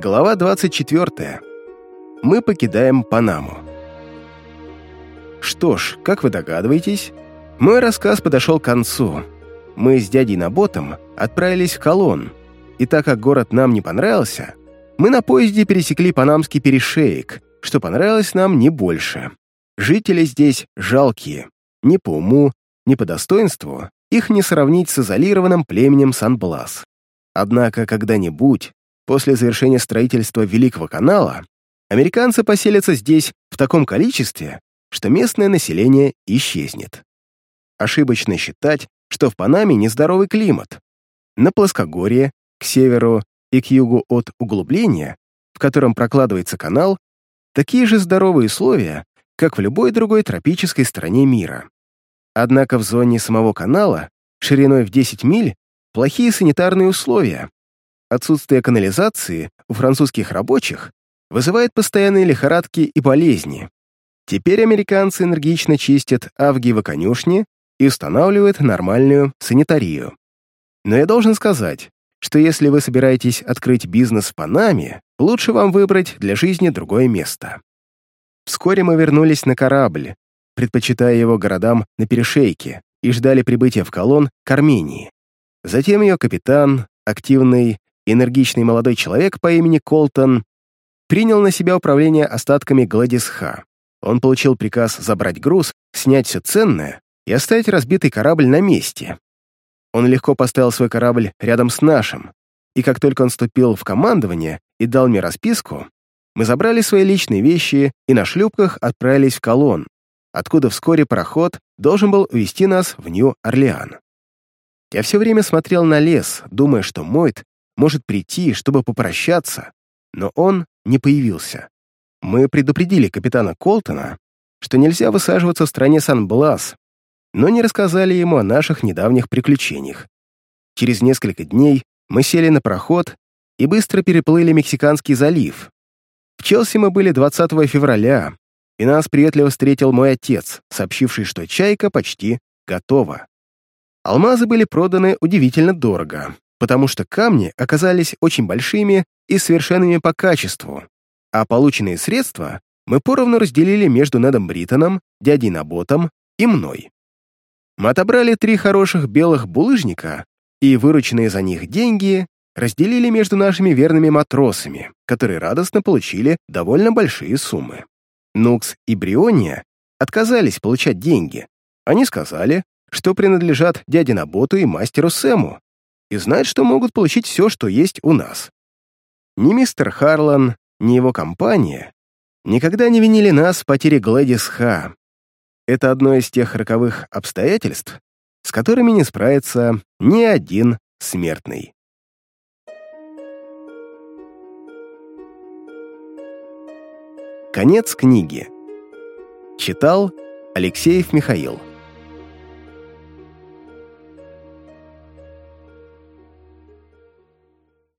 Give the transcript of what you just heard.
Глава 24. Мы покидаем Панаму. Что ж, как вы догадываетесь, мой рассказ подошел к концу. Мы с дядей Наботом отправились в Колон, и так как город нам не понравился, мы на поезде пересекли Панамский перешеек, что понравилось нам не больше. Жители здесь жалкие, ни по уму, ни по достоинству, их не сравнить с изолированным племенем Сан-Блас. Однако когда-нибудь, после завершения строительства Великого канала, американцы поселятся здесь в таком количестве, что местное население исчезнет. Ошибочно считать, что в Панаме нездоровый климат. На плоскогорье, к северу и к югу от углубления, в котором прокладывается канал, такие же здоровые условия, как в любой другой тропической стране мира. Однако в зоне самого канала, шириной в 10 миль, плохие санитарные условия. Отсутствие канализации у французских рабочих вызывает постоянные лихорадки и болезни. Теперь американцы энергично чистят авгиевы конюшни и устанавливают нормальную санитарию. Но я должен сказать, что если вы собираетесь открыть бизнес в Панаме, лучше вам выбрать для жизни другое место. Вскоре мы вернулись на корабль, предпочитая его городам на перешейке, и ждали прибытия в Колон к Армении. Затем ее капитан, активный, энергичный молодой человек по имени Колтон, принял на себя управление остатками Гладисха. Он получил приказ забрать груз, снять все ценное и оставить разбитый корабль на месте. Он легко поставил свой корабль рядом с нашим, и как только он вступил в командование и дал мне расписку, мы забрали свои личные вещи и на шлюпках отправились в Колон, откуда вскоре пароход должен был увезти нас в Нью-Орлеан. Я все время смотрел на лес, думая, что Мойт может прийти, чтобы попрощаться, но он не появился. Мы предупредили капитана Колтона, что нельзя высаживаться в стране Сан-Блас, но не рассказали ему о наших недавних приключениях. Через несколько дней мы сели на пароход и быстро переплыли Мексиканский залив. В Челси мы были 20 февраля, и нас приветливо встретил мой отец, сообщивший, что чайка почти готова. Алмазы были проданы удивительно дорого, потому что камни оказались очень большими и совершенными по качеству, а полученные средства мы поровну разделили между Недом Бриттоном, дядей Наботом и мной. Мы отобрали три хороших белых булыжника и вырученные за них деньги разделили между нашими верными матросами, которые радостно получили довольно большие суммы. Нукс и Бриония отказались получать деньги. Они сказали, что принадлежат дяде Наботу и мастеру Сэму, и знают, что могут получить все, что есть у нас. Ни мистер Харлан, ни его компания никогда не винили нас в потере Глэдис Ха. Это одно из тех роковых обстоятельств, с которыми не справится ни один смертный. Конец книги. Читал Алексеев Михаил.